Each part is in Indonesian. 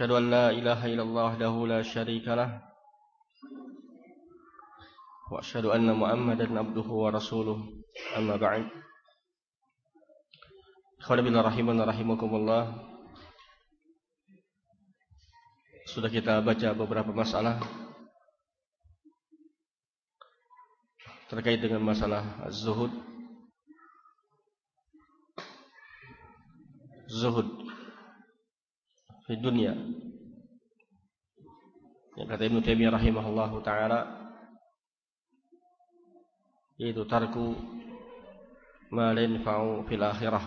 أشهد أن لا إله إلا الله la لا شريك له وأشهد أن محمدا عبده ورسوله أما بعد إخوان بنا رحمنا رحمكم الله Sudah kita baca beberapa masalah terkait dengan masalah zuhud. Zuhud di dunia yang kata Ibnu Taimiyah rahimahullahu taala yaitu tarku ma yanfa'u fil akhirah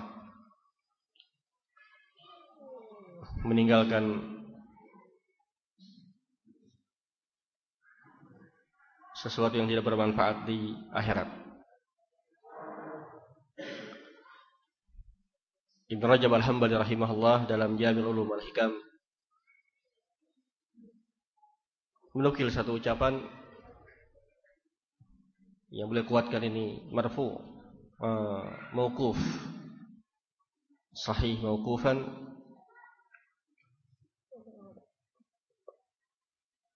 meninggalkan sesuatu yang tidak bermanfaat di akhirat. Ibn Rajab Al-Hambali rahimahullah dalam Jamil Ulum Al-Hikam menukil satu ucapan yang boleh kuatkan ini marfu uh, mauquf sahih mauqufan.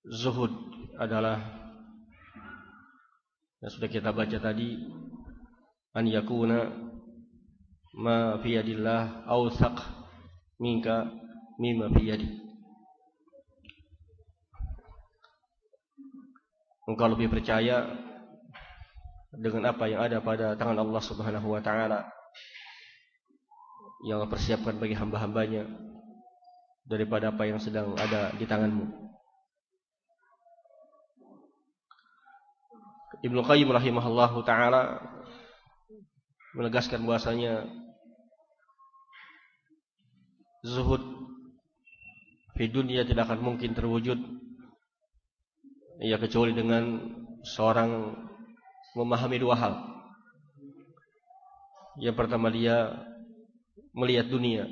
Zuhud adalah yang sudah kita baca tadi an yakuna ma fi yadillah awsaq minka mimma fi yadi engkau lebih percaya dengan apa yang ada pada tangan Allah Subhanahu wa taala yang Allah persiapkan bagi hamba-hambanya daripada apa yang sedang ada di tanganmu. Ibnu Qayyim rahimahullahu taala menegaskan bahwasanya zuhud di dunia tidak akan mungkin terwujud. Ya kecuali dengan seorang memahami dua hal. Yang pertama dia melihat dunia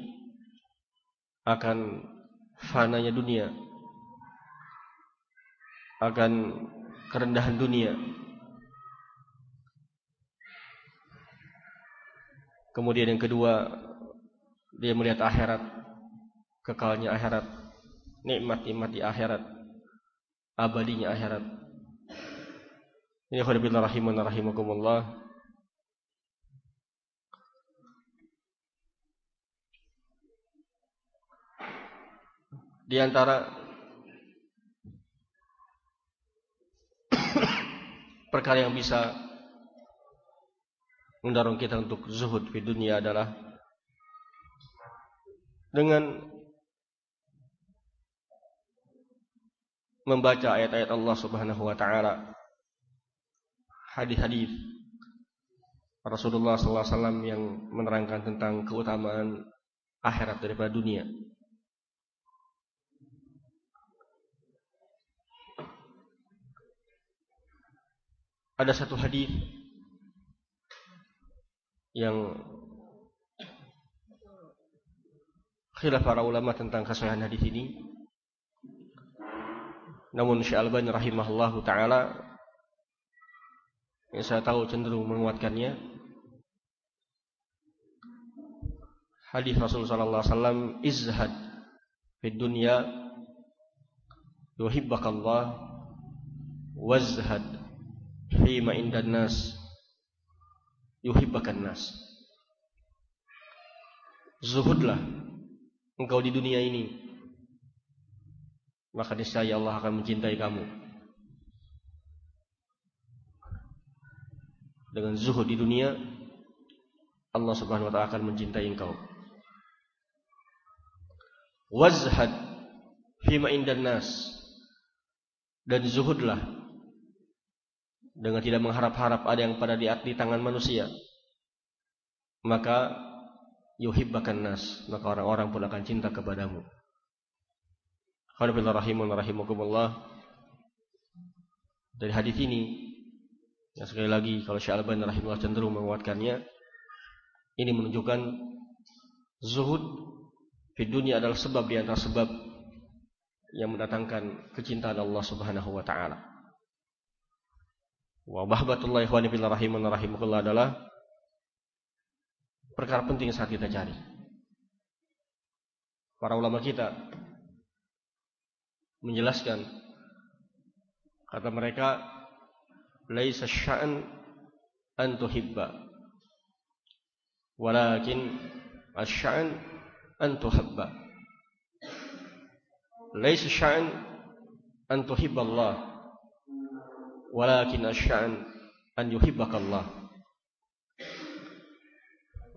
akan fananya dunia akan kerendahan dunia. Kemudian yang kedua dia melihat akhirat, kekalnya akhirat, nikmat-nikmat di akhirat, abadinya akhirat. Ini khairubillah rahimun rahimakumullah. Di antara perkara yang bisa mendorong kita untuk zuhud di dunia adalah dengan membaca ayat-ayat Allah Subhanahu wa taala hadis-hadis Rasulullah sallallahu alaihi wasallam yang menerangkan tentang keutamaan akhirat daripada dunia. Ada satu hadis yang khilaf para ulama tentang kesahihan hadis ini. Namun Syekh Albani rahimahullahu taala yang saya tahu cenderung menguatkannya. Hadis Rasulullah sallallahu alaihi wasallam izhad fid dunya yuhibbakallah wazhad fima indan nas yuhibbakan nas. Zuhudlah engkau di dunia ini. Maka niscaya Allah akan mencintai kamu. Dengan zuhud di dunia, Allah Subhanahu wa taala akan mencintai engkau. Wazhad fima indan nas. Dan zuhudlah dengan tidak mengharap-harap ada yang pada di, di tangan manusia. maka yuhibbakan nas, maka orang-orang pun akan cinta kepadamu. Qanibillah rahimun rahimakumullah. Dari hadis ini yang sekali lagi kalau Syekh Al-Albani rahimahullah cenderung menguatkannya ini menunjukkan zuhud di dunia adalah sebab di antara sebab yang mendatangkan kecintaan Allah Subhanahu wa taala. Wa bahbatullah ikhwani fillah rahimun rahimakumullah adalah perkara penting saat kita cari. Para ulama kita menjelaskan. Kata mereka laisa sya'an an tuhibba walakin asy-sya'an an tuhabba. Laisa sya'an an tuhibba Allah walakin asy-sya'an an yuhibbaka Allah.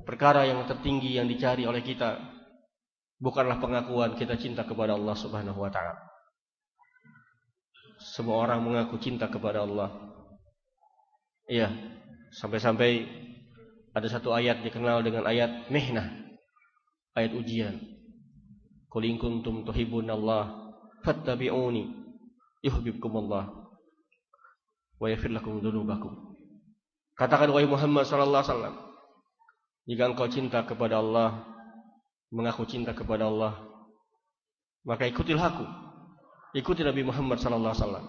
Perkara yang tertinggi yang dicari oleh kita bukanlah pengakuan kita cinta kepada Allah Subhanahu wa taala semua orang mengaku cinta kepada Allah. Iya, sampai-sampai ada satu ayat dikenal dengan ayat mihnah, ayat ujian. Qul in kuntum Allah fattabi'uni yuhibbukumullah wa yaghfir lakum. Katakan wahai Muhammad sallallahu alaihi wasallam, jika engkau cinta kepada Allah, mengaku cinta kepada Allah, maka ikutilah aku Ikuti Nabi Muhammad sallallahu alaihi wasallam.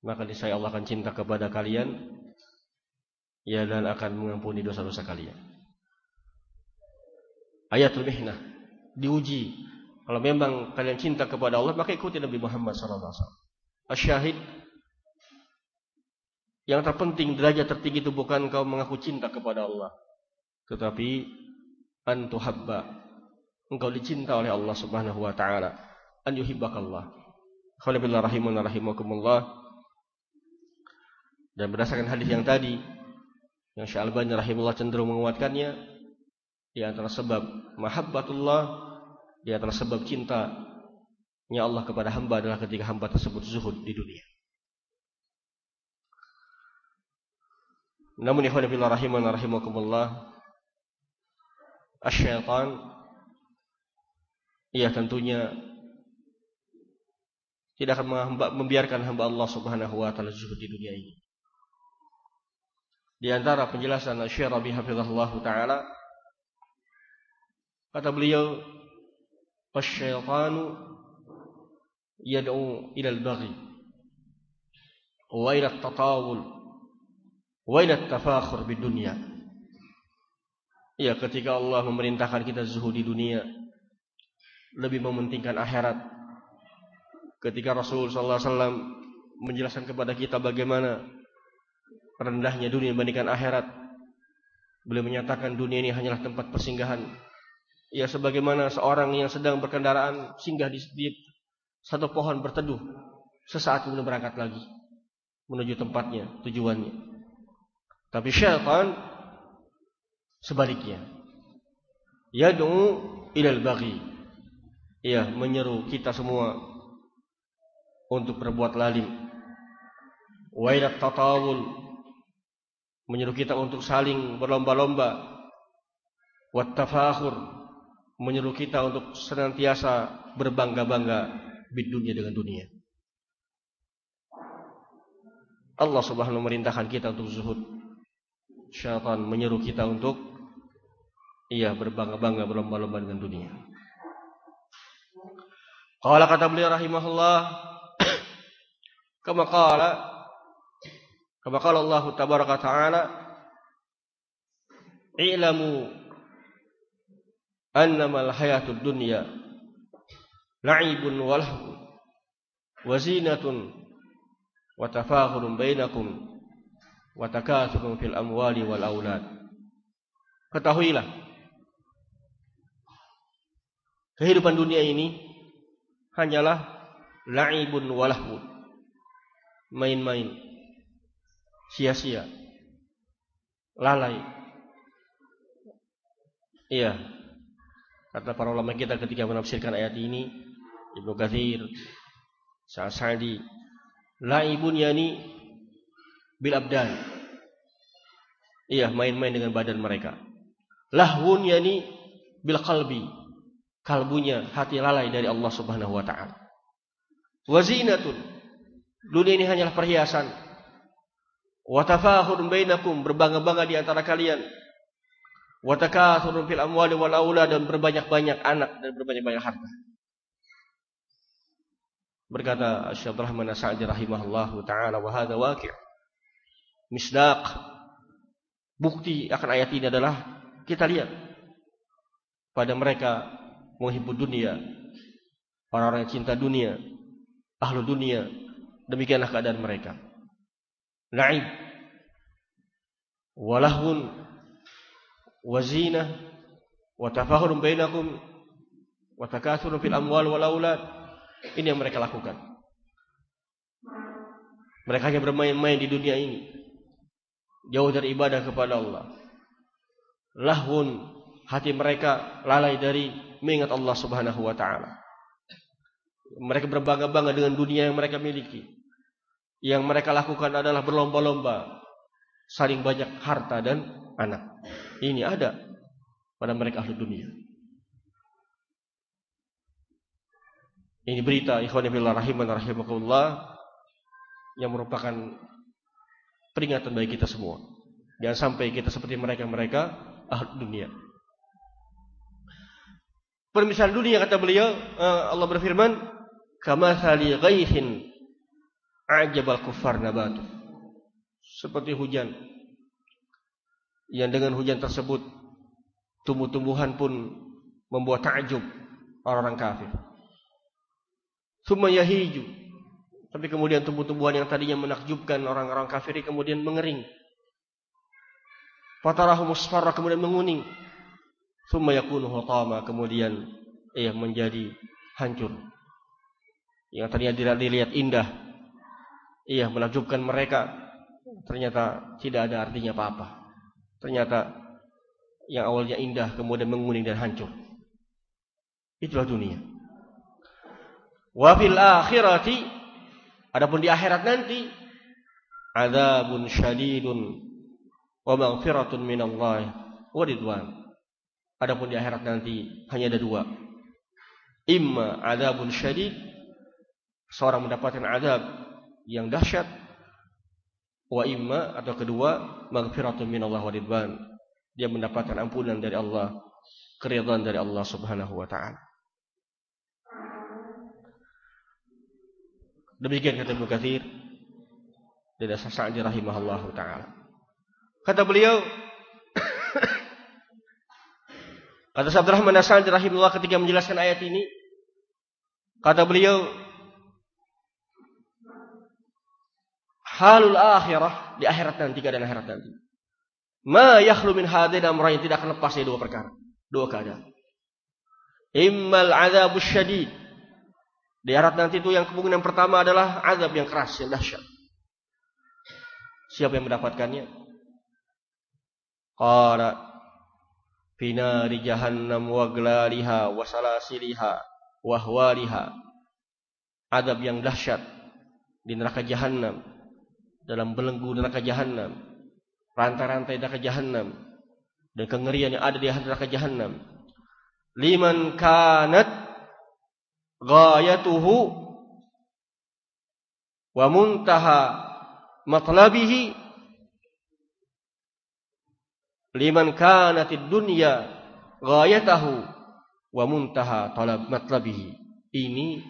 Maka niscaya Allah akan cinta kepada kalian ya dan akan mengampuni dosa-dosa kalian. Ayatul mihnah diuji. Kalau memang kalian cinta kepada Allah maka ikuti Nabi Muhammad sallallahu alaihi wasallam. Asyahid yang terpenting derajat tertinggi itu bukan kau mengaku cinta kepada Allah, tetapi antuhabba engkau dicinta oleh Allah Subhanahu wa taala, an yuhibbakallah. Rahimakumullah. Dan berdasarkan hadis yang tadi yang Syekh Albani rahimullah cenderung menguatkannya di antara sebab mahabbatullah di antara sebab cinta nya Allah kepada hamba adalah ketika hamba tersebut zuhud di dunia. Namun ikhwan fillah rahiman rahimakumullah asyaitan ia tentunya tidak akan membiarkan hamba Allah Subhanahu wa taala zuhud di dunia ini. Di antara penjelasan Syekh Rabi hafizahullah taala kata beliau wasyaitanu yad'u ila al-baghi wa ila at-tatawul wa ila at-tafakhur bid dunya. Ya, ketika Allah memerintahkan kita zuhud di dunia, lebih mementingkan akhirat ketika Rasul sallallahu alaihi wasallam menjelaskan kepada kita bagaimana rendahnya dunia dibandingkan akhirat. Beliau menyatakan dunia ini hanyalah tempat persinggahan. Ya sebagaimana seorang yang sedang berkendaraan singgah di, di satu pohon berteduh, sesaat kemudian berangkat lagi menuju tempatnya, tujuannya. Tapi syaitan sebaliknya. Yad'u ilal baghi. Ya, menyeru kita semua untuk berbuat lalim. Wailat tatawul menyuruh kita untuk saling berlomba-lomba. Wat tafakhur menyuruh kita untuk senantiasa berbangga-bangga di dunia dengan dunia. Allah Subhanahu memerintahkan kita untuk zuhud. Syaitan menyuruh kita untuk iya berbangga-bangga berlomba-lomba dengan dunia. Kalau kata beliau rahimahullah كما قال كما قال الله تبارك وتعالى اعلموا أنما الحياة الدنيا لعب ولهو وزينة وتفاخر بينكم وتكاثر في الأموال والأولاد ketahuilah kehidupan dunia ini hanyalah la'ibun walahun main-main, sia-sia, lalai. Iya, kata para ulama kita ketika menafsirkan ayat ini, Ibnu Katsir, Sa'di, laibun yani bil abdan. Iya, main-main dengan badan mereka. Lahwun yani bil qalbi. Kalbunya hati lalai dari Allah Subhanahu wa taala. Wazinatun. Dunia ini hanyalah perhiasan. Wa tafahurun bainakum berbangga-bangga di antara kalian. Wa takathurun fil amwali wal aulad dan berbanyak-banyak anak dan berbanyak-banyak harta. Berkata Syekh Rahman Sa'di rahimahullahu taala wa hadha waqi'. Misdaq bukti akan ayat ini adalah kita lihat pada mereka menghibur dunia, orang-orang yang cinta dunia, ahlu dunia, demikianlah keadaan mereka. Na'ib walahun wazina wa tafahurun bainakum wa takathurun fil amwal wal aulad ini yang mereka lakukan. Mereka hanya bermain-main di dunia ini. Jauh dari ibadah kepada Allah. Lahun hati mereka lalai dari mengingat Allah Subhanahu wa taala. Mereka berbangga-bangga dengan dunia yang mereka miliki. Yang mereka lakukan adalah berlomba-lomba saling banyak harta dan anak. Ini ada pada mereka ahli dunia. Ini berita ikhwan fillah rahiman rahimakumullah yang merupakan peringatan bagi kita semua. Jangan sampai kita seperti mereka-mereka ahli dunia. Permisalan dunia kata beliau eh, Allah berfirman, "Kama thali ghaithin a'jabal kuffar nabatu." Seperti hujan yang dengan hujan tersebut tumbuh-tumbuhan pun membuat takjub orang-orang kafir. Summa yahiju. Tapi kemudian tumbuh-tumbuhan yang tadinya menakjubkan orang-orang kafir kemudian mengering. Fatarahu musfarra kemudian menguning. Summa yakunu hutama kemudian ia menjadi hancur. Yang tadinya tidak dilihat indah. Iya menakjubkan mereka. Ternyata tidak ada artinya apa-apa. Ternyata yang awalnya indah kemudian menguning dan hancur. Itulah dunia. Wa fil akhirati adapun di akhirat nanti adzabun syadidun wa maghfiratun minallah wa ridwan. Adapun di akhirat nanti hanya ada dua. Imma adzabun syadid seorang mendapatkan azab yang dahsyat wa imma atau kedua maghfiratun minallah wa ridwan. Dia mendapatkan ampunan dari Allah, keridhaan dari Allah Subhanahu wa taala. Demikian kata Ibnu Katsir dan Sa'di rahimahullahu taala. Kata beliau Kata Abdurrahman Sa'di rahimahullah ketika menjelaskan ayat ini kata beliau halul akhirah di akhirat nanti keadaan akhirat nanti. Ma yakhlu min hadain amrayn tidak akan lepas dari dua perkara, dua keadaan. Immal adzabus syadid di akhirat nanti itu yang kemungkinan pertama adalah azab yang keras, yang dahsyat. Siapa yang mendapatkannya? Qala fi nari jahannam wa glaliha wa salasiliha wa hwaliha. Azab yang dahsyat di neraka jahanam, dalam belenggu neraka jahanam, rantai-rantai neraka jahanam dan kengerian yang ada di neraka jahanam. Liman kanat ghayatuhu wa muntaha matlabihi liman kanatid dunya ghayatahu wa muntaha talab matlabihi ini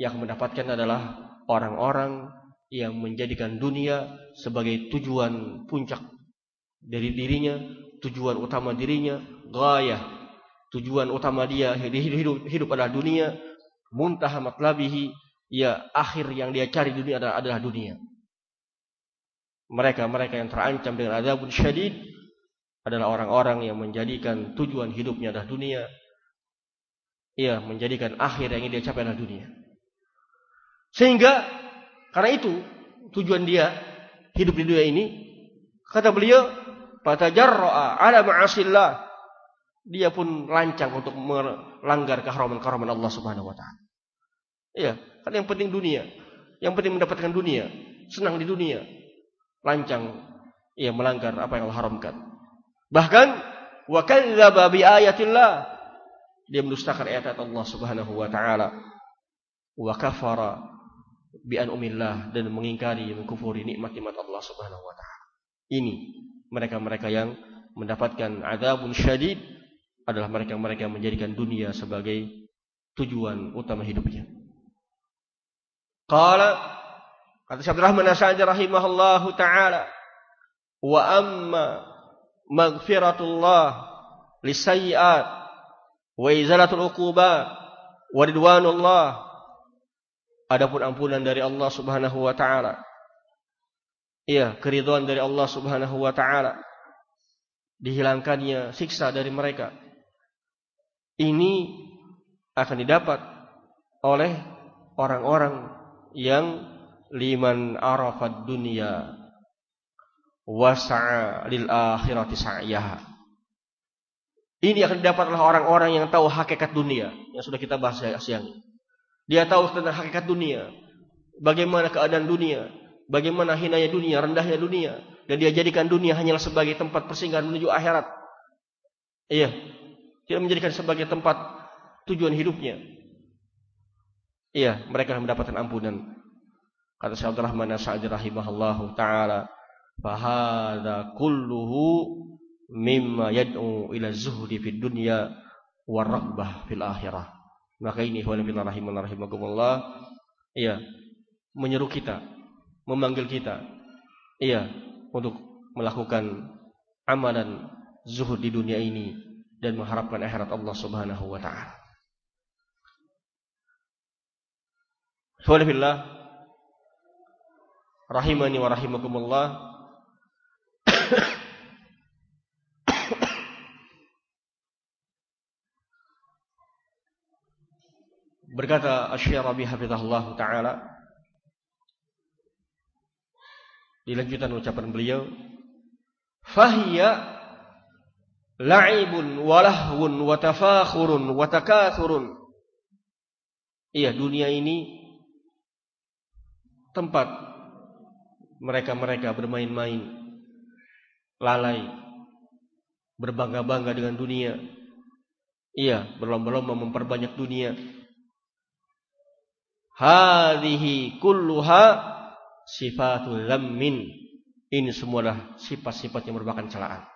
yang mendapatkan adalah orang-orang yang menjadikan dunia sebagai tujuan puncak dari dirinya, tujuan utama dirinya, gayah, tujuan utama dia hidup, hidup, hidup adalah dunia, muntaha matlabihi ya akhir yang dia cari dunia adalah, adalah dunia. Mereka-mereka yang terancam dengan azabun syadid adalah orang-orang yang menjadikan tujuan hidupnya adalah dunia. Ia menjadikan akhir yang dia capai adalah dunia. Sehingga karena itu tujuan dia hidup di dunia ini kata beliau fatajarra'a ala ma'asillah dia pun lancang untuk melanggar keharaman-keharaman Allah Subhanahu wa taala. Iya, kan yang penting dunia. Yang penting mendapatkan dunia, senang di dunia. Lancang ia melanggar apa yang Allah haramkan. Bahkan wa kadzdzaba bi ayatillah dia mendustakan ayat Allah Subhanahu wa taala wa kafara bi anumillah dan mengingkari mengkufuri nikmat-nikmat Allah Subhanahu wa taala ini mereka-mereka yang mendapatkan azabun syadid adalah mereka-mereka yang menjadikan dunia sebagai tujuan utama hidupnya. Qala kata Syekh Rahman As-Sa'di rahimahullahu taala wa amma maghfiratullah lisayyi'at wa izalatul uqubat wa ridwanullah adapun ampunan dari Allah Subhanahu wa taala iya keridhaan dari Allah Subhanahu wa taala dihilangkannya siksa dari mereka ini akan didapat oleh orang-orang yang liman arafat dunia wasa'a lil akhirati sa'yaha. Ini akan didapat oleh orang-orang yang tahu hakikat dunia yang sudah kita bahas siang. Dia tahu tentang hakikat dunia, bagaimana keadaan dunia, bagaimana hinanya dunia, rendahnya dunia, dan dia jadikan dunia hanyalah sebagai tempat persinggahan menuju akhirat. Iya, tidak menjadikan sebagai tempat tujuan hidupnya. Iya, mereka mendapatkan ampunan. Kata Syekh Rahman As-Sa'di rahimahullahu taala, "Fa kulluhu mimma yad'u ila zuhdi fid dunya wa raghbah fil akhirah." Maka ini ikhwan fillah rahiman rahimakumullah, iya, menyeru kita, memanggil kita, iya, untuk melakukan amalan zuhud di dunia ini dan mengharapkan akhirat Allah Subhanahu wa taala. Subhanallah rahimani wa rahimakumullah Berkata Asy-Syarabi hafizahullah taala di lanjutan ucapan beliau, "Fahiya la'ibun walahwun watafakhurun watakathurun. Iya, dunia ini tempat mereka-mereka bermain-main, lalai, berbangga-bangga dengan dunia. Iya, berlomba-lomba memperbanyak dunia. Hadhihi kulluha sifatul lammin. Ini semua adalah sifat-sifat yang merupakan celaan.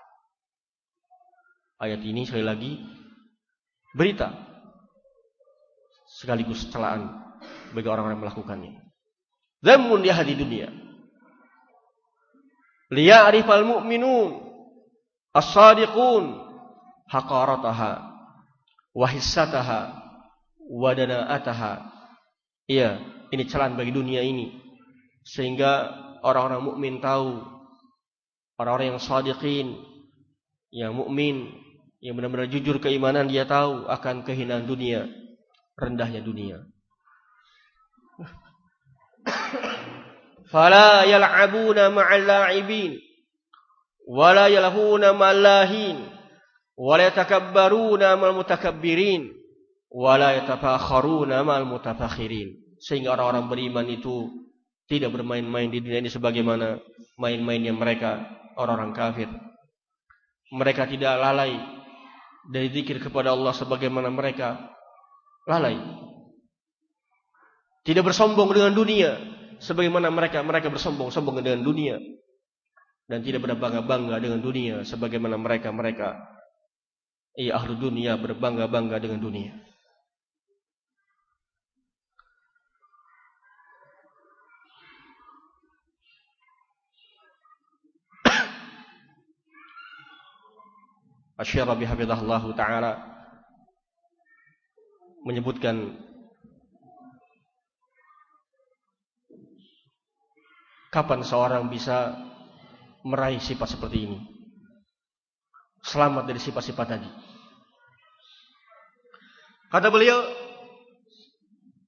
Ayat ini sekali lagi berita sekaligus celaan bagi orang-orang yang melakukannya. Zamun di hadi dunia. Liya'rifal mu'minun as-sadiqun haqarataha wa hissataha wa dana'ataha. Iya, ini celaan bagi dunia ini. Sehingga orang-orang mukmin tahu orang-orang yang sadiqin, yang mukmin yang benar-benar jujur keimanan dia tahu akan kehinaan dunia, rendahnya dunia. Fala yal'abuna ma'al la'ibin wala yalhuna ma'al lahin wala yatakabbaruna ma'al mutakabbirin wala yatafakharuna ma'al mutafakhirin. Sehingga orang-orang beriman itu tidak bermain-main di dunia ini sebagaimana main-mainnya mereka orang-orang kafir. Mereka tidak lalai dari zikir kepada Allah sebagaimana mereka lalai. Tidak bersombong dengan dunia sebagaimana mereka mereka bersombong-sombong dengan dunia dan tidak berbangga-bangga dengan dunia sebagaimana mereka mereka iya ahlu dunia berbangga-bangga dengan dunia. Asy-Syarabi hafizahullah taala menyebutkan kapan seorang bisa meraih sifat seperti ini. Selamat dari sifat-sifat tadi. Kata beliau,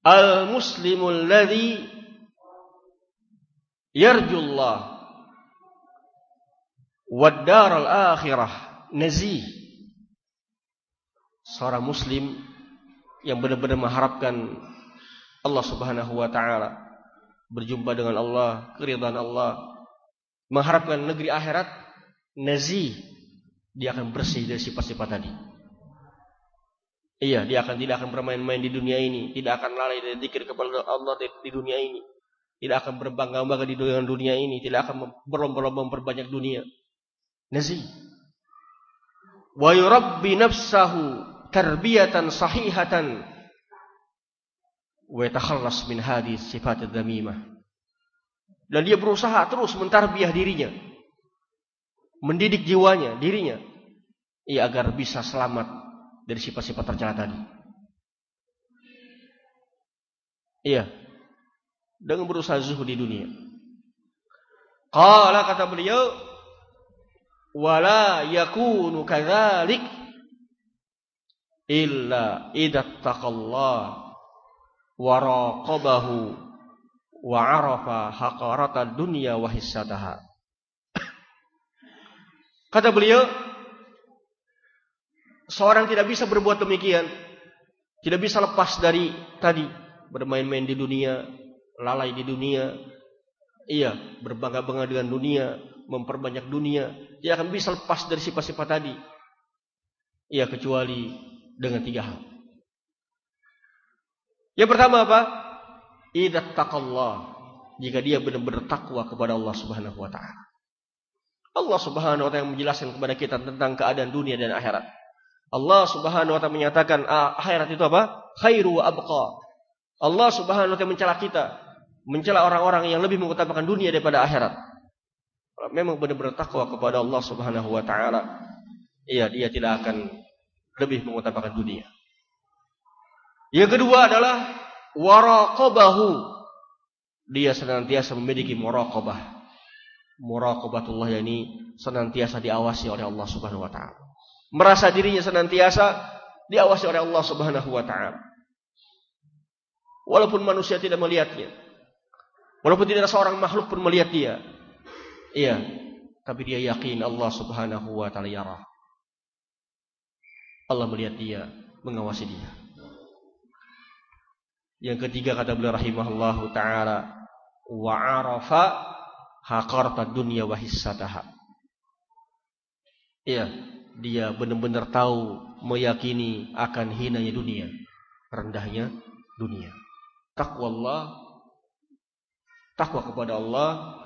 Al-muslimul ladzi yarjullah wad daral akhirah nazih seorang muslim yang benar-benar mengharapkan Allah Subhanahu wa taala berjumpa dengan Allah, keridhaan Allah, mengharapkan negeri akhirat nazih dia akan bersih dari sifat-sifat tadi. Iya, dia akan tidak akan bermain-main di dunia ini, tidak akan lalai dari zikir kepada Allah di, dunia ini, tidak akan berbangga-bangga di dunia, dunia ini, tidak akan berlomba-lomba memperbanyak dunia. Nazi. Wa yurabbi nafsahu tarbiyatan sahihatan wa yatakhallas min hadhihi sifat dzamimah. Dan dia berusaha terus mentarbiah dirinya. Mendidik jiwanya, dirinya. Ia agar bisa selamat dari sifat-sifat tercela tadi. Iya. Dengan berusaha zuhud di dunia. Qala kata beliau, wala yakunu kadzalik illa idza taqallah wa raqabahu wa arafa haqarata dunya wa hissataha. Kata beliau, seorang tidak bisa berbuat demikian. Tidak bisa lepas dari tadi bermain-main di dunia, lalai di dunia. Iya, berbangga-bangga dengan dunia, memperbanyak dunia. Dia akan bisa lepas dari sifat-sifat tadi. Iya, kecuali dengan tiga hal. Yang pertama apa? Idza taqallah. Jika dia benar-benar takwa kepada Allah Subhanahu wa taala. Allah Subhanahu wa taala yang menjelaskan kepada kita tentang keadaan dunia dan akhirat. Allah Subhanahu wa taala menyatakan akhirat itu apa? Khairu wa abqa. Allah Subhanahu wa taala mencela kita, mencela orang-orang yang lebih mengutamakan dunia daripada akhirat. Memang benar-benar takwa kepada Allah Subhanahu wa taala, iya dia tidak akan lebih mengutamakan dunia. Yang kedua adalah waraqabahu. Dia senantiasa memiliki muraqabah. Muraqabatullah yakni senantiasa diawasi oleh Allah Subhanahu wa taala merasa dirinya senantiasa diawasi oleh Allah Subhanahu wa taala. Walaupun manusia tidak melihatnya. Walaupun tidak ada seorang makhluk pun melihat dia. Iya, tapi dia yakin Allah Subhanahu wa taala yarah. Allah melihat dia, mengawasi dia. Yang ketiga kata beliau rahimahullahu taala, wa arafa haqarta dunya wa hissataha. Iya, dia benar-benar tahu meyakini akan hinanya dunia, rendahnya dunia. Takwa Allah, takwa kepada Allah,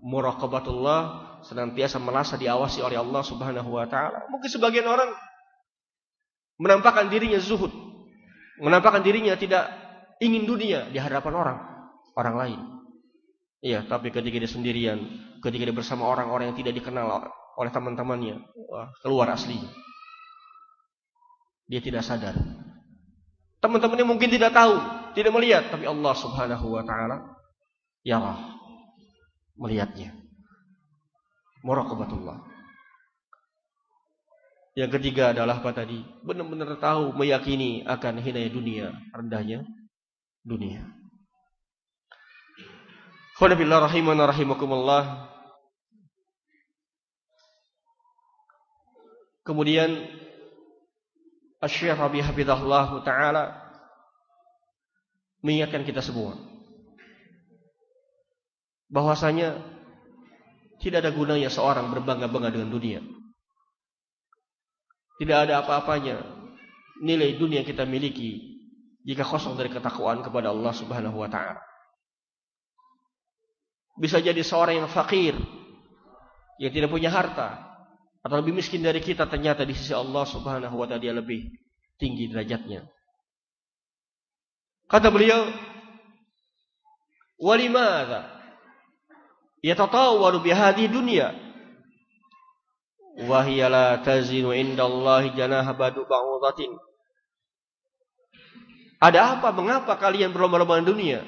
muraqabatullah senantiasa merasa diawasi oleh Allah Subhanahu wa taala. Mungkin sebagian orang menampakkan dirinya zuhud, menampakkan dirinya tidak ingin dunia di hadapan orang orang lain. Iya, tapi ketika dia sendirian, ketika dia bersama orang-orang yang tidak dikenal oleh teman-temannya. Keluar aslinya. Dia tidak sadar. Teman-temannya mungkin tidak tahu, tidak melihat, tapi Allah Subhanahu wa taala ya Allah melihatnya. Muraqabatullah. Yang ketiga adalah apa tadi? Benar-benar tahu, meyakini akan hinanya dunia, rendahnya dunia. Khawanabillah rahimana rahimakumullah. Kemudian Asy-Syaikh Rabi Hafizahullah taala mengingatkan kita semua bahwasanya tidak ada gunanya seorang berbangga-bangga dengan dunia. Tidak ada apa-apanya nilai dunia yang kita miliki jika kosong dari ketakwaan kepada Allah Subhanahu wa taala. Bisa jadi seorang yang fakir yang tidak punya harta, atau lebih miskin dari kita ternyata di sisi Allah Subhanahu wa taala dia lebih tinggi derajatnya. Kata beliau, "Walimadza yatatawwalu bihadhihi dunya wa hiya la tazinu indallahi janaha badu ba'udatin." Ada apa? Mengapa kalian berlomba-lomba dunia?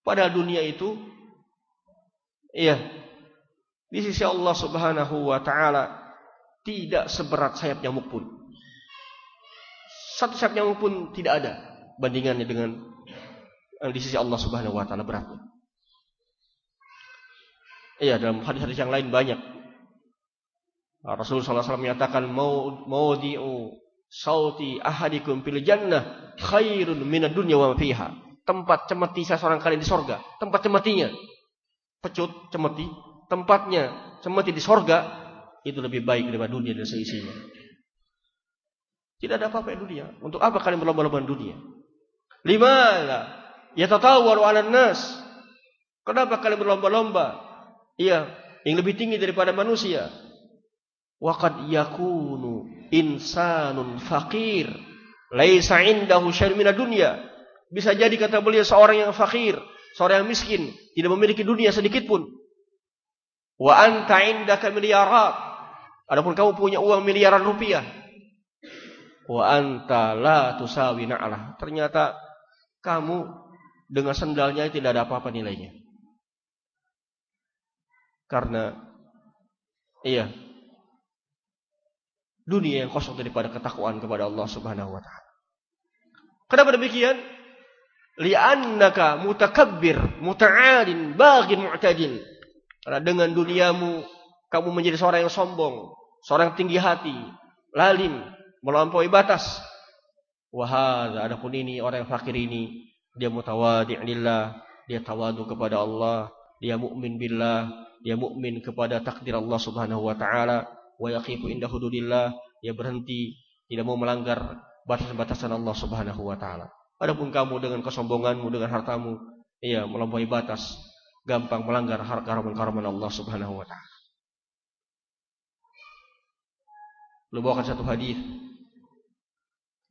Padahal dunia itu iya di sisi Allah Subhanahu wa taala tidak seberat sayap nyamuk pun. Satu sayap nyamuk pun tidak ada bandingannya dengan di sisi Allah Subhanahu wa taala beratnya. Iya, dalam hadis-hadis yang lain banyak. Rasulullah SAW menyatakan mau diu sauti ahadikum fil jannah khairun minad dunya wa fiha. Tempat cemeti seorang kalian di sorga. Tempat cemetinya. Pecut, cemeti, tempatnya seperti di sorga itu lebih baik daripada dunia dan seisinya. Tidak ada apa-apa dunia. Untuk apa kalian berlomba-lomba dunia? Limala yatatawwaru 'alan nas. Kenapa kalian berlomba-lomba? Iya, yang lebih tinggi daripada manusia. Waqad yakunu insanun faqir laisa indahu syai'un minad dunya. Bisa jadi kata beliau seorang yang fakir, seorang yang miskin, tidak memiliki dunia sedikit pun. Wa anta indaka miliarat. Adapun kamu punya uang miliaran rupiah. Wa anta la tusawi na'lah. Ternyata kamu dengan sendalnya tidak ada apa-apa nilainya. Karena iya dunia yang kosong daripada ketakwaan kepada Allah Subhanahu wa taala. Kenapa demikian? Li'annaka mutakabbir, muta'alin, bagin, mu'tadin. Karena dengan duniamu kamu menjadi seorang yang sombong, seorang yang tinggi hati, lalim, melampaui batas. Wahada adapun ini orang yang fakir ini dia mutawadi' lillah, dia tawadu kepada Allah, dia mukmin billah, dia mukmin kepada takdir Allah Subhanahu wa taala, wa yaqifu inda hududillah, dia berhenti, tidak mau melanggar batasan-batasan Allah Subhanahu wa taala. Adapun kamu dengan kesombonganmu, dengan hartamu, iya melampaui batas, gampang melanggar karaman-karaman Allah Subhanahu wa taala. Lu bawakan satu hadis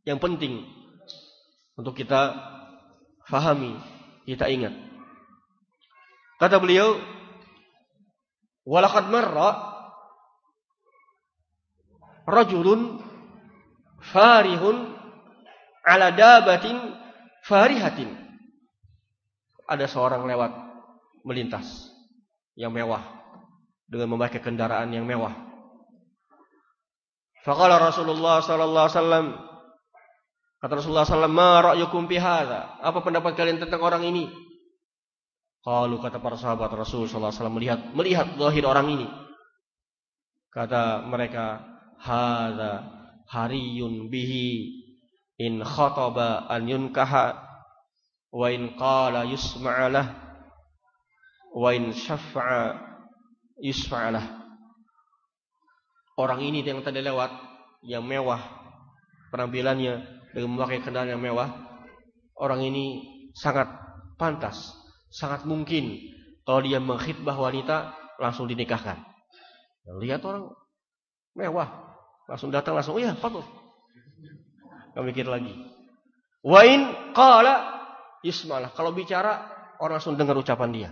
yang penting untuk kita fahami, kita ingat. Kata beliau, "Walaqad marra rajulun farihun ala dabatin farihatin." Ada seorang lewat melintas yang mewah dengan memakai kendaraan yang mewah. Faqala Rasulullah sallallahu alaihi wasallam kata Rasulullah sallallahu alaihi wasallam, "Ma ra'yukum fi hadha?" Apa pendapat kalian tentang orang ini? Kalau kata para sahabat Rasul sallallahu alaihi melihat melihat zahir orang ini. Kata mereka, "Hadza hariyun bihi in khataba an yunkaha wa in qala yusma'alah wa in syaf'a yusfa'alah." Orang ini yang tadi lewat yang mewah penampilannya dengan memakai kendaraan yang mewah, orang ini sangat pantas, sangat mungkin kalau dia mengkhidbah wanita langsung dinikahkan. Lihat orang mewah, langsung datang langsung, oh iya, patut. Gak mikir lagi. Wain qala ismalah. Kalau bicara orang langsung dengar ucapan dia.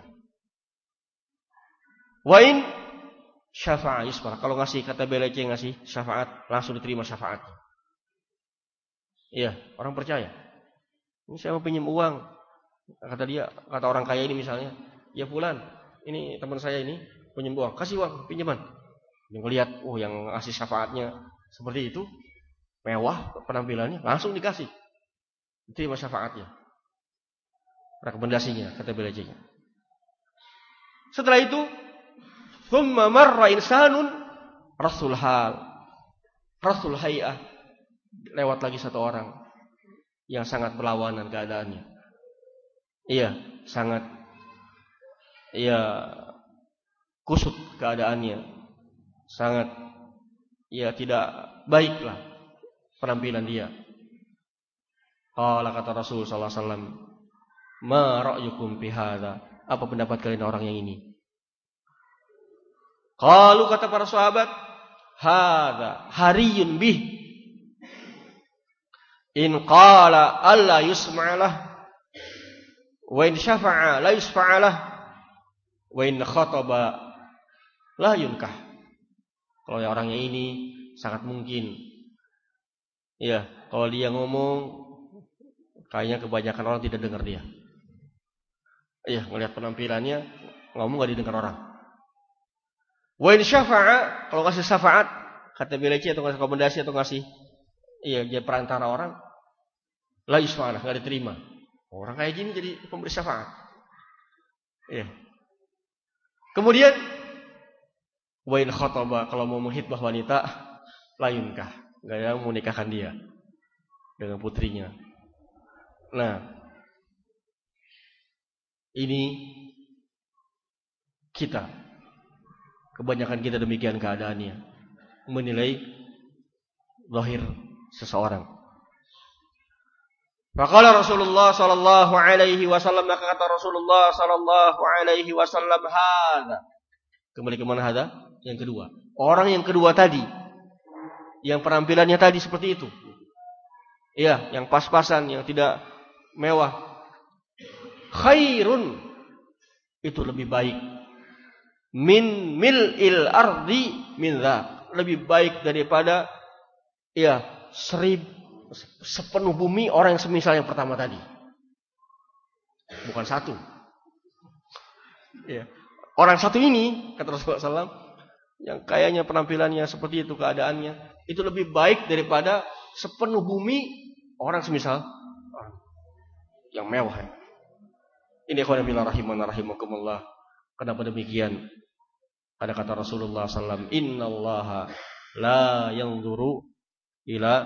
Wain syafaat yusfar. Kalau ngasih kata BLC ngasih syafaat, langsung diterima syafaat. Iya, orang percaya. Ini saya mau pinjam uang. Kata dia, kata orang kaya ini misalnya, ya fulan, ini teman saya ini pinjam uang, kasih uang, pinjaman. Yang lihat, oh yang ngasih syafaatnya seperti itu, mewah penampilannya, langsung dikasih. Diterima syafaatnya. Rekomendasinya, kata BLC-nya. Setelah itu, Thumma marra insanun rasul hal. Rasul hayah. Lewat lagi satu orang yang sangat berlawanan keadaannya. Iya, sangat iya kusut keadaannya. Sangat ya tidak baiklah penampilan dia. Qala kata Rasul sallallahu alaihi wasallam, "Ma ra'yukum fi Apa pendapat kalian orang yang ini? Kalau kata para sahabat, hada hariyun bih. In qala alla yusma'alah wa in syafa'a la yusfa'alah wa in khataba la yunkah. Kalau orangnya ini sangat mungkin ya, kalau dia ngomong kayaknya kebanyakan orang tidak dengar dia. Iya, melihat penampilannya ngomong gak didengar orang. Wa in syafa'a, kalau ngasih syafaat, kata Bileci atau ngasih rekomendasi atau ngasih iya dia perantara orang, la yusfa'ala, enggak diterima. Orang kayak gini jadi pemberi syafaat. Iya. Kemudian wa in khataba, kalau mau menghitbah wanita, layunkah, enggak ada mau menikahkan dia dengan putrinya. Nah, ini kita Kebanyakan kita demikian keadaannya. menilai lahir seseorang. Faqala Rasulullah sallallahu alaihi wasallam maka kata Rasulullah sallallahu alaihi wasallam hadza. Kembali ke mana hadza? Yang kedua. Orang yang kedua tadi yang penampilannya tadi seperti itu. Iya, yang pas-pasan, yang tidak mewah. Khairun itu lebih baik min mil'il ardi min Lebih baik daripada ya seribu sepenuh bumi orang yang semisal yang pertama tadi. Bukan satu. Ya. Orang satu ini, kata Rasulullah SAW, yang kayaknya penampilannya seperti itu keadaannya, itu lebih baik daripada sepenuh bumi orang semisal yang mewah. Ya. Ini ikhwan fillah rahimana rahimakumullah. Kenapa demikian? Ada kata Rasulullah SAW, Inna Allah la yanzuru ila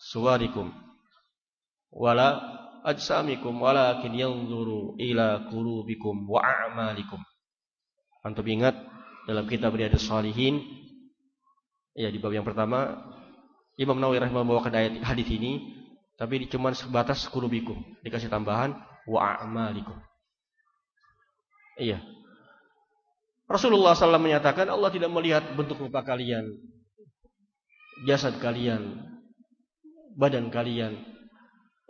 suwarikum wala ajsamikum walakin yanzuru ila qulubikum wa a'malikum. Antum ingat dalam kitab Riyadhus Shalihin ya di bab yang pertama Imam Nawawi rahimahullah membawakan ayat hadis ini tapi cuma sebatas qulubikum dikasih tambahan wa a'malikum. Iya. Rasulullah SAW menyatakan Allah tidak melihat bentuk muka kalian, jasad kalian, badan kalian.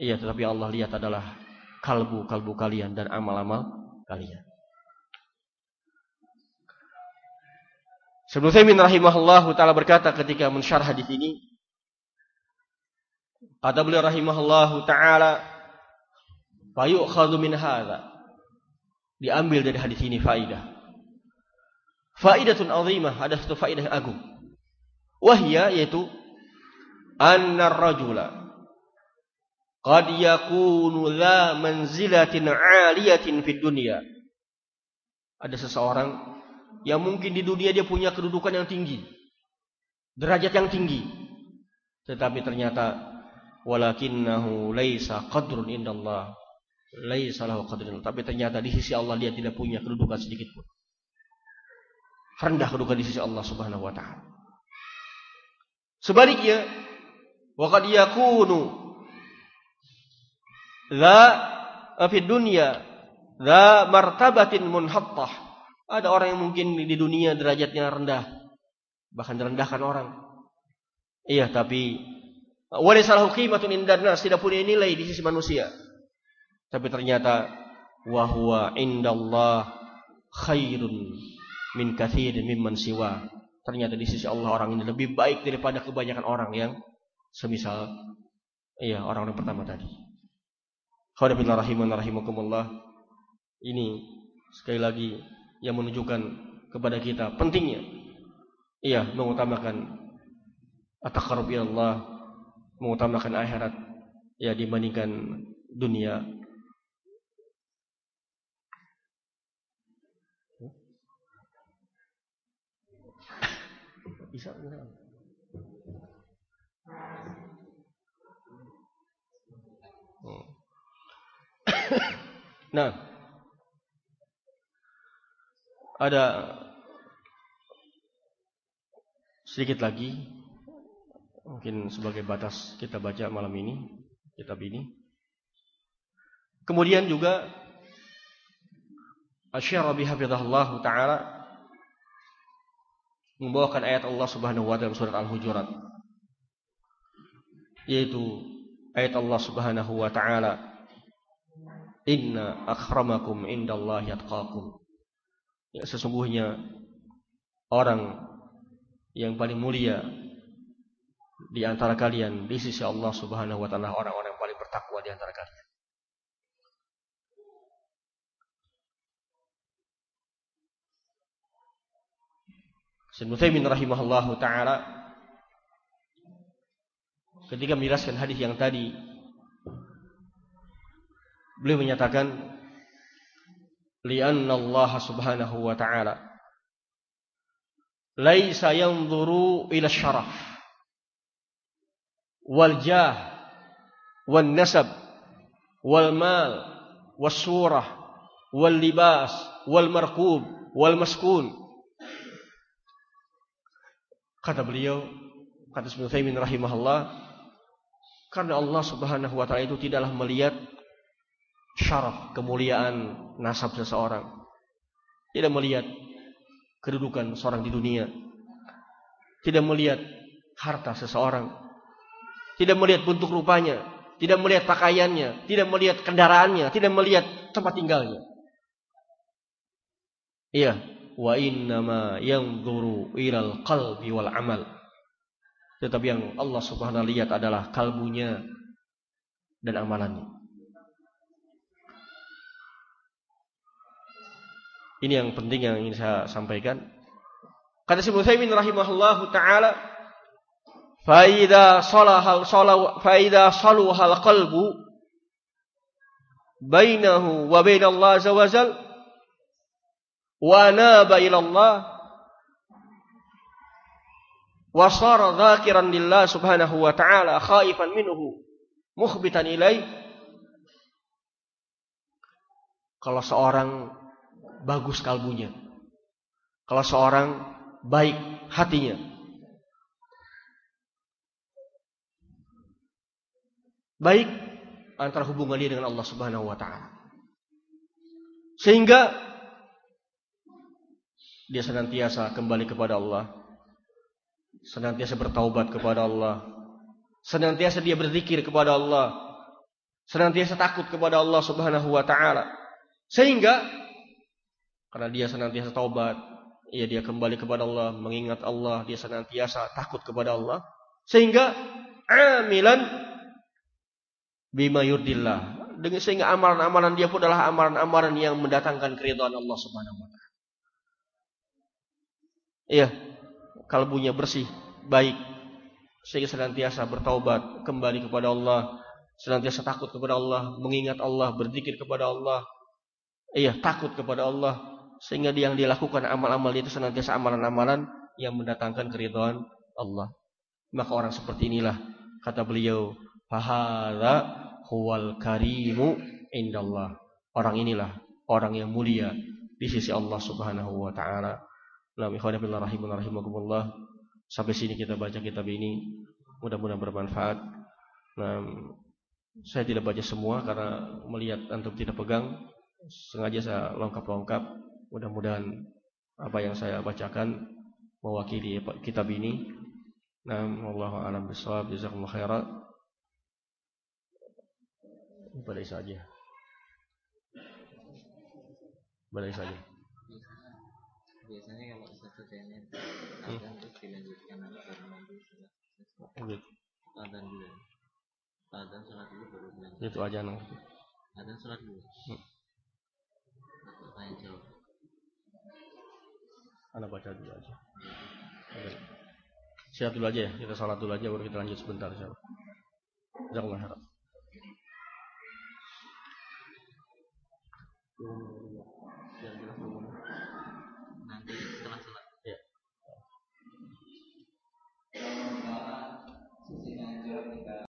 Iya, tetapi Allah lihat adalah kalbu-kalbu kalian dan amal-amal kalian. Sebelum Taimin rahimahullah taala berkata ketika mensyarah hadis ini, kata beliau rahimahullah taala, "Fayu'khadhu min hadza." Diambil dari hadis ini faidah. Faidatun azimah, ada satu faidah yang agung. Wahya yaitu anna rajula qad yakunu la manzilatin 'aliyatin fid dunya. Ada seseorang yang mungkin di dunia dia punya kedudukan yang tinggi, derajat yang tinggi. Tetapi ternyata walakinnahu laisa qadrun indallah. Laisa lahu qadrun. Tapi ternyata di sisi Allah dia tidak punya kedudukan sedikit pun. Rendah kedudukan di sisi Allah Subhanahu wa taala. Sebaliknya, Qad yakunu la fi dunya la martabatin munhattah. Ada orang yang mungkin di dunia derajatnya rendah, bahkan direndahkan orang. Iya, tapi walaysa lahu qimatun indan nas, tidak punya nilai di sisi manusia. Tapi ternyata wa huwa indallah khairun min katsirin mimman siwa. Ternyata di sisi Allah orang ini lebih baik daripada kebanyakan orang yang Semisal iya orang yang pertama tadi. Khawdabillah rahiman rahimakumullah. Ini sekali lagi yang menunjukkan kepada kita pentingnya iya mengutamakan at-taqarrub Allah, mengutamakan akhirat ya dibandingkan dunia. Bisa, bisa. nah, ada sedikit lagi. Mungkin sebagai batas kita baca malam ini kitab ini. Kemudian juga Asy-Syarabi taala membawakan ayat Allah Subhanahu wa taala surat Al-Hujurat. Yaitu ayat Allah Subhanahu wa taala Inna akramakum indallahi atqakum ya, sesungguhnya orang yang paling mulia di antara kalian di sisi Allah Subhanahu wa taala orang-orang yang paling bertakwa di antara kalian. Syaikhul rahimahullahu taala ketika menjelaskan hadis yang tadi beliau menyatakan li'anna Allah subhanahu wa ta'ala laisa yanzuru ila syaraf wal jah wal nasab wal mal was surah wal libas wal markub wal maskun. Kata beliau, kata Ibnu Taimin rahimahullah, karena Allah Subhanahu wa taala itu tidaklah melihat syaraf, kemuliaan nasab seseorang. Tidak melihat kedudukan seorang di dunia. Tidak melihat harta seseorang. Tidak melihat bentuk rupanya, tidak melihat pakaiannya, tidak melihat kendaraannya, tidak melihat tempat tinggalnya. Iya, wa innama yanzuru ilal qalbi wal amal. Tetapi yang Allah Subhanahu lihat adalah kalbunya dan amalannya. Ini yang penting yang ingin saya sampaikan. Kata Syekh Utsaimin rahimahullahu taala, "Fa idza salahal salahu fa idza saluhal qalbu bainahu wa bainallah azza wajalla wa naba ila Allah wa sara dzakiran lillah subhanahu wa ta'ala khaifan minhu mukhbitan ilai kalau seorang bagus kalbunya kalau seorang baik hatinya baik antara hubungan dia dengan Allah Subhanahu wa taala sehingga dia senantiasa kembali kepada Allah. Senantiasa bertaubat kepada Allah. Senantiasa dia berzikir kepada Allah. Senantiasa takut kepada Allah Subhanahu wa taala. Sehingga karena dia senantiasa taubat, ya dia kembali kepada Allah, mengingat Allah, dia senantiasa takut kepada Allah. Sehingga amilan bima yurdillah. Dengan sehingga amalan-amalan dia pun adalah amalan-amalan yang mendatangkan keridhaan Allah Subhanahu wa taala. Iya, kalbunya bersih, baik. Sehingga senantiasa bertaubat, kembali kepada Allah, senantiasa takut kepada Allah, mengingat Allah, berzikir kepada Allah. Iya, takut kepada Allah sehingga dia yang dilakukan amal-amal itu senantiasa amalan-amalan yang mendatangkan keridhaan Allah. Maka orang seperti inilah kata beliau, "Fahadha huwal karimu indallah." Orang inilah orang yang mulia di sisi Allah Subhanahu wa taala. Nah, ikhwanillah rahimakumullah. Sampai sini kita baca kitab ini. Mudah-mudahan bermanfaat. Nah, saya tidak baca semua karena melihat antum tidak pegang. Sengaja saya lengkap-lengkap. Mudah-mudahan apa yang saya bacakan mewakili kitab ini. Nah, wallahu a'lam bishawab. Jazakumullah khairan. Badai saja. Badai saja biasanya kalau satu tenet adan terus dilanjutkan nanti baru nanti gitu. adan dulu adan sholat dulu baru itu aja nang adan sholat dulu hmm. tanya jawab anda baca dulu aja. Oke. siap dulu aja ya. Kita sholat dulu aja baru kita lanjut sebentar insyaallah Jazakumullah khairan